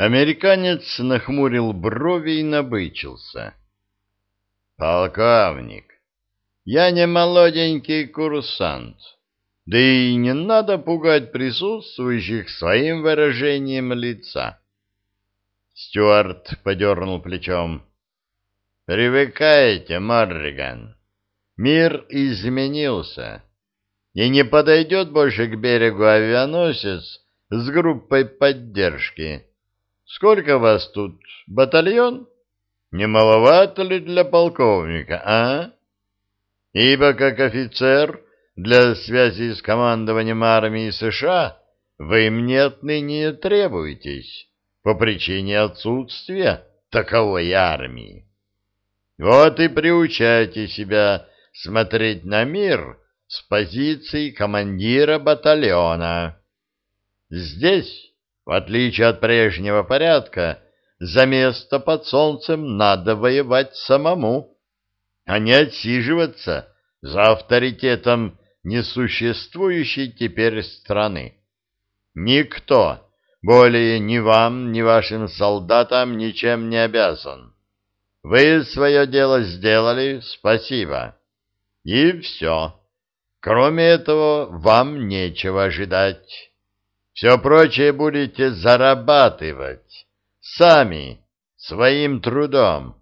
Американец нахмурил брови и набычился. «Полковник, я не молоденький курсант, да и не надо пугать присутствующих своим выражением лица». Стюарт подернул плечом. «Привыкайте, Морриган. Мир изменился, и не подойдет больше к берегу авианосец с группой поддержки». Сколько вас тут? Батальон? Не маловато ли для полковника, а? Ибо как офицер для связи с командованием армии США вы мне отныне требуетесь по причине отсутствия таковой армии. Вот и приучайте себя смотреть на мир с позиции командира батальона. Здесь в отличие от прежнего порядка, за место под солнцем надо воевать самому, а не отсиживаться за авторитетом несуществующей теперь страны. Никто более ни вам, ни вашим солдатам ничем не обязан. Вы свое дело сделали, спасибо. И все. Кроме этого, вам нечего ожидать. Все прочее будете зарабатывать сами, своим трудом.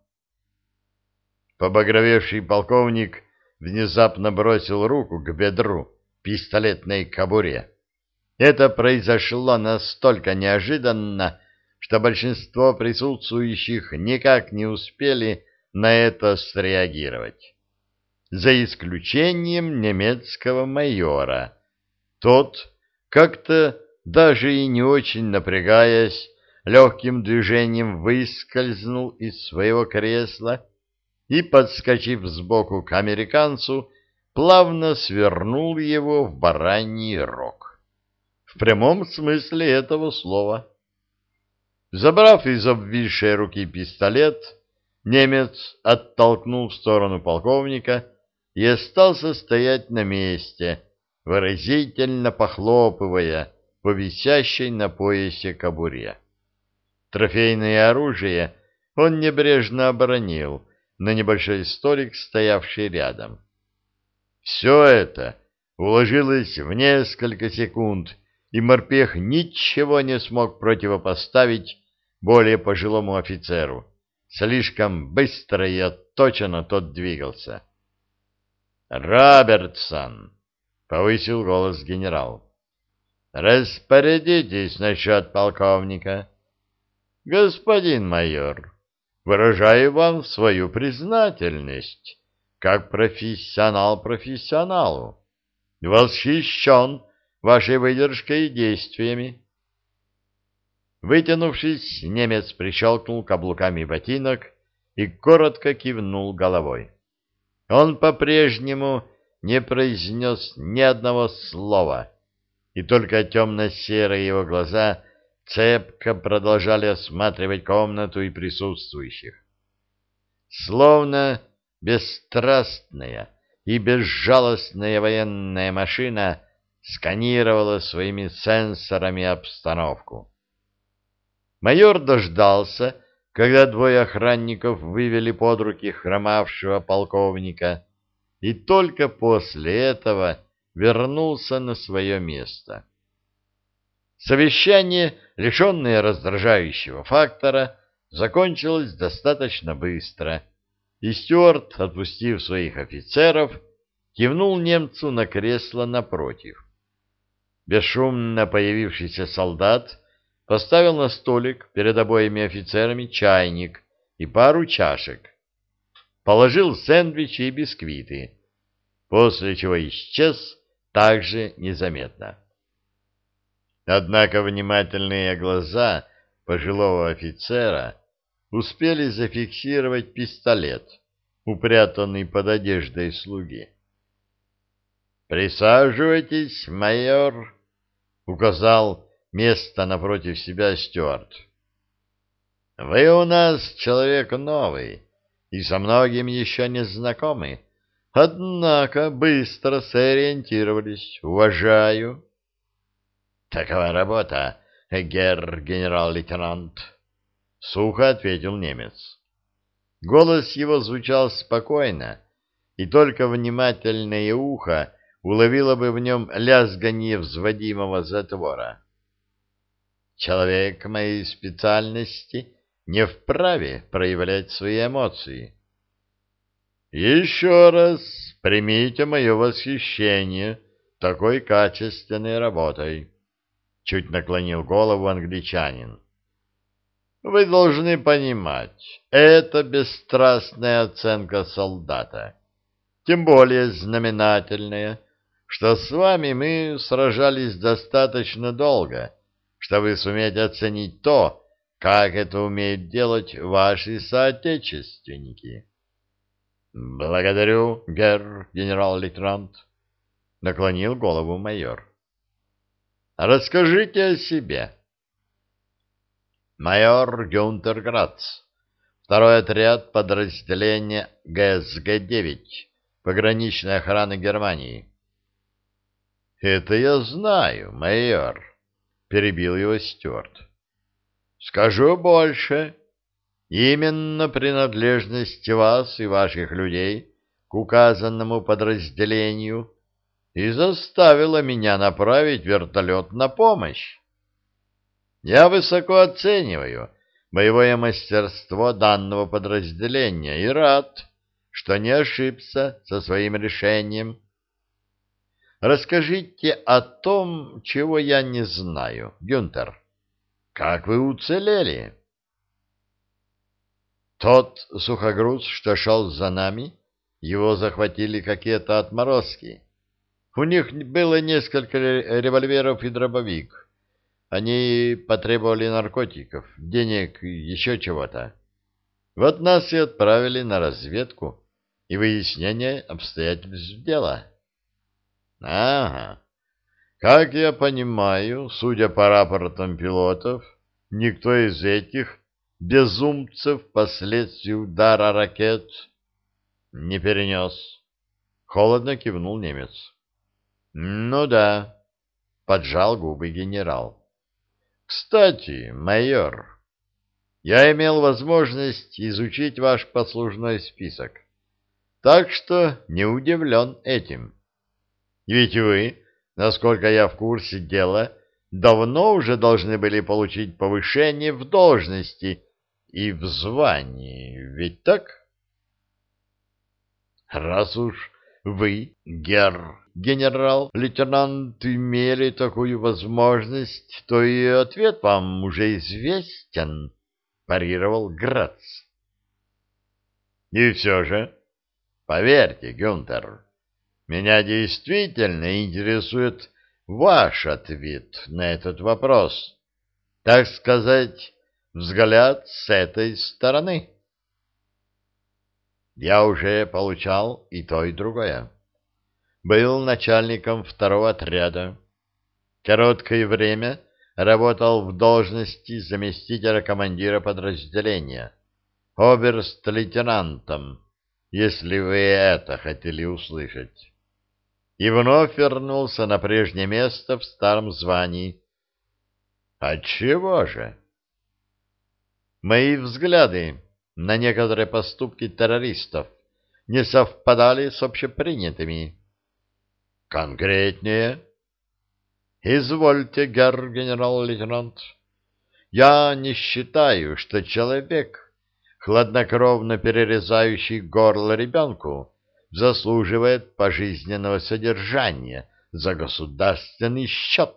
Побагровевший полковник внезапно бросил руку к бедру пистолетной кобуре. Это произошло настолько неожиданно, что большинство присутствующих никак не успели на это среагировать. За исключением немецкого майора. Тот как-то даже и не очень напрягаясь, легким движением выскользнул из своего кресла и, подскочив сбоку к американцу, плавно свернул его в бараний рог. В прямом смысле этого слова. Забрав из обвисшей руки пистолет, немец оттолкнул в сторону полковника и остался стоять на месте, выразительно похлопывая по висящей на поясе кобуре. Трофейное оружие он небрежно оборонил на небольшой столик, стоявший рядом. Все это уложилось в несколько секунд, и морпех ничего не смог противопоставить более пожилому офицеру. Слишком быстро и отточенно тот двигался. «Робертсон!» — повысил голос генерал. Распорядитесь насчет полковника. Господин майор, выражаю вам свою признательность, как профессионал профессионалу. Восхищен вашей выдержкой и действиями. Вытянувшись, немец прищелкнул каблуками ботинок и коротко кивнул головой. Он по-прежнему не произнес ни одного слова — и только темно-серые его глаза цепко продолжали осматривать комнату и присутствующих. Словно бесстрастная и безжалостная военная машина сканировала своими сенсорами обстановку. Майор дождался, когда двое охранников вывели под руки хромавшего полковника, и только после этого вернулся на свое место. Совещание, лишенное раздражающего фактора, закончилось достаточно быстро, и Стюарт, отпустив своих офицеров, кивнул немцу на кресло напротив. Бесшумно появившийся солдат поставил на столик перед обоими офицерами чайник и пару чашек, положил сэндвичи и бисквиты, после чего исчез, также незаметно. Однако внимательные глаза пожилого офицера успели зафиксировать пистолет, упрятанный под одеждой слуги. «Присаживайтесь, майор», — указал место напротив себя Стюарт. «Вы у нас человек новый и со многим еще не знакомы. Однако быстро сориентировались. Уважаю. Такова работа. герр генерал-лейтенант, — сухо ответил немец. Голос его звучал спокойно, и только внимательное ухо уловило бы в нем лязганье взводимого затвора. Человек моей специальности не вправе проявлять свои эмоции. Еще раз примите мое восхищение такой качественной работой. Чуть наклонил голову англичанин. Вы должны понимать, это бесстрастная оценка солдата, тем более знаменательная, что с вами мы сражались достаточно долго, чтобы суметь оценить то, как это умеют делать ваши соотечественники. Благодарю, герр генерал-лейтенант, наклонил голову майор. Расскажите о себе. Майор Гюнтер Грац, второй отряд подразделения ГСГ-9, пограничной охраны Германии. Это я знаю, майор, перебил его Стюарт. Скажу больше. Именно принадлежность вас и ваших людей к указанному подразделению и заставила меня направить вертолет на помощь. Я высоко оцениваю боевое мастерство данного подразделения и рад, что не ошибся со своим решением. Расскажите о том, чего я не знаю, Гюнтер. Как вы уцелели? Тот сухогруз, что шел за нами, его захватили какие-то отморозки. У них было несколько револьверов и дробовик. Они потребовали наркотиков, денег еще чего-то. Вот нас и отправили на разведку и выяснение обстоятельств дела. Ага. Как я понимаю, судя по рапортам пилотов, никто из этих безумцев последствий удара ракет не перенес. Холодно кивнул немец. Ну да, поджал губы генерал. Кстати, майор, я имел возможность изучить ваш послужной список, так что не удивлен этим. Ведь вы, насколько я в курсе дела, давно уже должны были получить повышение в должности и в звании, ведь так? Раз уж вы, герр генерал-лейтенант, имели такую возможность, то и ответ вам уже известен, — парировал Грац. И все же, поверьте, Гюнтер, меня действительно интересует ваш ответ на этот вопрос, так сказать, взгляд с этой стороны. Я уже получал и то, и другое был начальником второго отряда. Короткое время работал в должности заместителя командира подразделения, оберст-лейтенантом, если вы это хотели услышать. И вновь вернулся на прежнее место в старом звании. Отчего же? Мои взгляды на некоторые поступки террористов не совпадали с общепринятыми. Конкретнее? Извольте, герр генерал-лейтенант. Я не считаю, что человек, хладнокровно перерезающий горло ребенку, заслуживает пожизненного содержания за государственный счет.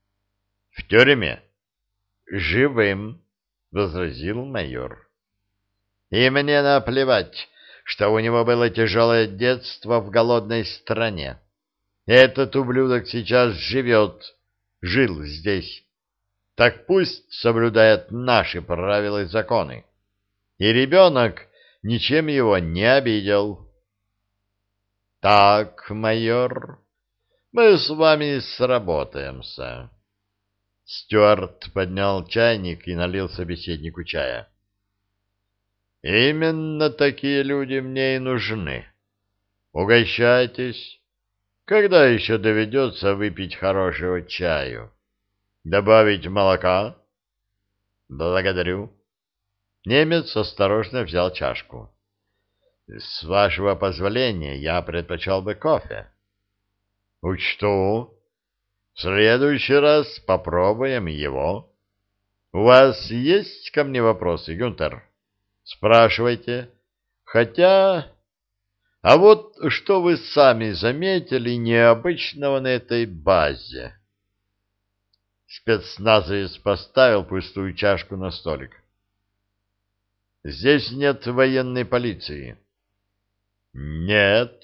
— В тюрьме? — Живым, — возразил майор. — И мне наплевать, что у него было тяжелое детство в голодной стране. Этот ублюдок сейчас живет, жил здесь. Так пусть соблюдает наши правила и законы. И ребенок ничем его не обидел. Так, майор, мы с вами сработаемся. Стюарт поднял чайник и налил собеседнику чая. Именно такие люди мне и нужны. Угощайтесь когда еще доведется выпить хорошего чаю? Добавить молока? Благодарю. Немец осторожно взял чашку. С вашего позволения я предпочел бы кофе. Учту. Следующий раз попробуем его. У вас есть ко мне вопросы, Гюнтер? Спрашивайте. Хотя... А вот что вы сами заметили необычного на этой базе? Спецназовец поставил пустую чашку на столик. Здесь нет военной полиции. Нет,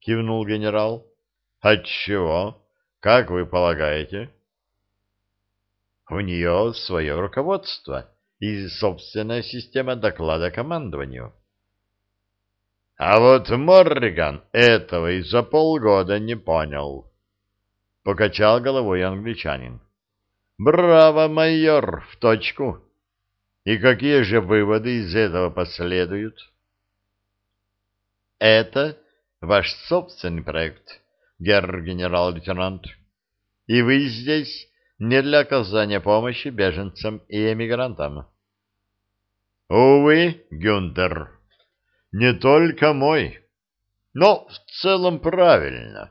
кивнул генерал. Отчего? Как вы полагаете? У нее свое руководство и собственная система доклада командованию. А вот Морриган этого и за полгода не понял. Покачал головой англичанин. Браво, майор, в точку. И какие же выводы из этого последуют? Это ваш собственный проект, герр-генерал-лейтенант. И вы здесь не для оказания помощи беженцам и эмигрантам. Увы, Гюнтер, не только мой, но в целом правильно.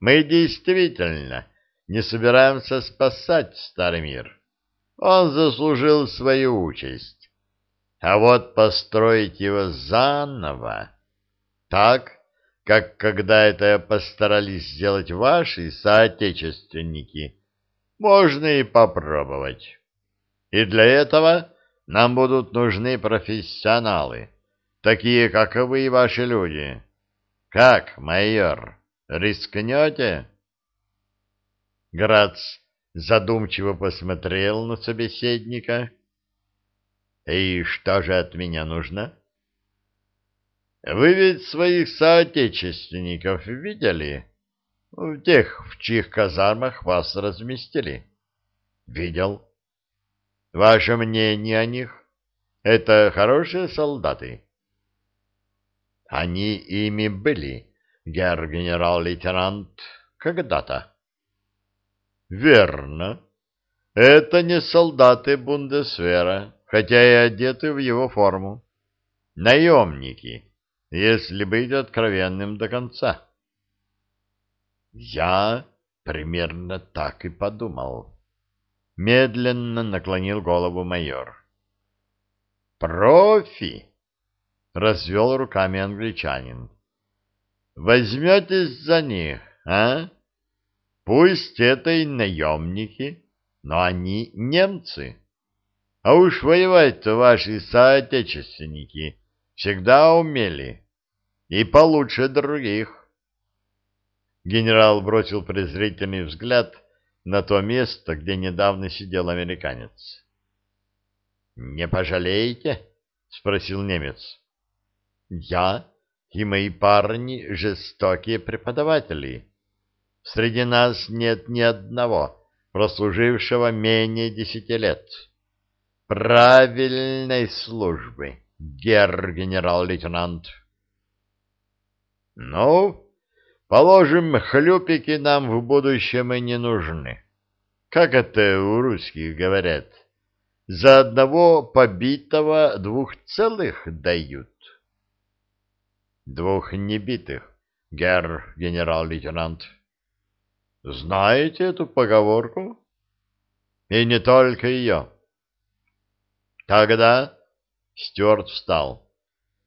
Мы действительно не собираемся спасать старый мир. Он заслужил свою участь. А вот построить его заново, так, как когда это постарались сделать ваши соотечественники, можно и попробовать. И для этого нам будут нужны профессионалы, такие, как вы и ваши люди. Как, майор, рискнете?» Грац задумчиво посмотрел на собеседника. «И что же от меня нужно?» «Вы ведь своих соотечественников видели? Тех, в чьих казармах вас разместили?» «Видел». «Ваше мнение о них? Это хорошие солдаты?» «Они ими были, герр-генерал-лейтенант, когда-то». Верно. Это не солдаты Бундесвера, хотя и одеты в его форму. Наемники, если быть откровенным до конца. Я примерно так и подумал. Медленно наклонил голову майор. «Профи!» — развел руками англичанин. «Возьметесь за них, а?» Пусть это и наемники, но они немцы. А уж воевать-то ваши соотечественники всегда умели, и получше других. Генерал бросил презрительный взгляд на то место, где недавно сидел американец. — Не пожалеете? — спросил немец. — Я и мои парни жестокие преподаватели. Среди нас нет ни одного, прослужившего менее десяти лет. Правильной службы, герр-генерал-лейтенант. Ну, положим, хлюпики нам в будущем и не нужны. Как это у русских говорят? За одного побитого двух целых дают. Двух небитых, герр-генерал-лейтенант. Знаете эту поговорку? И не только ее. Тогда Стюарт встал.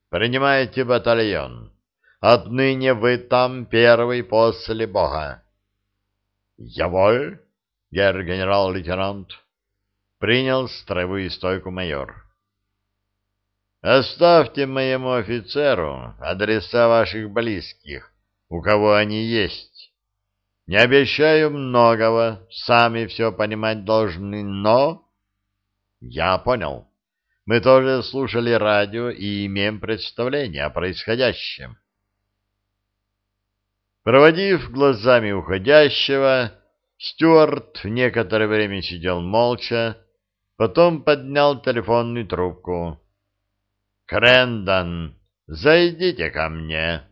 Принимайте батальон. Отныне вы там первый после Бога. Я воль, герр-генерал-лейтенант. Принял строевую стойку майор. Оставьте моему офицеру адреса ваших близких, у кого они есть. Не обещаю многого, сами все понимать должны, но... Я понял. Мы тоже слушали радио и имеем представление о происходящем. Проводив глазами уходящего, Стюарт некоторое время сидел молча, потом поднял телефонную трубку. «Крэндон, зайдите ко мне!»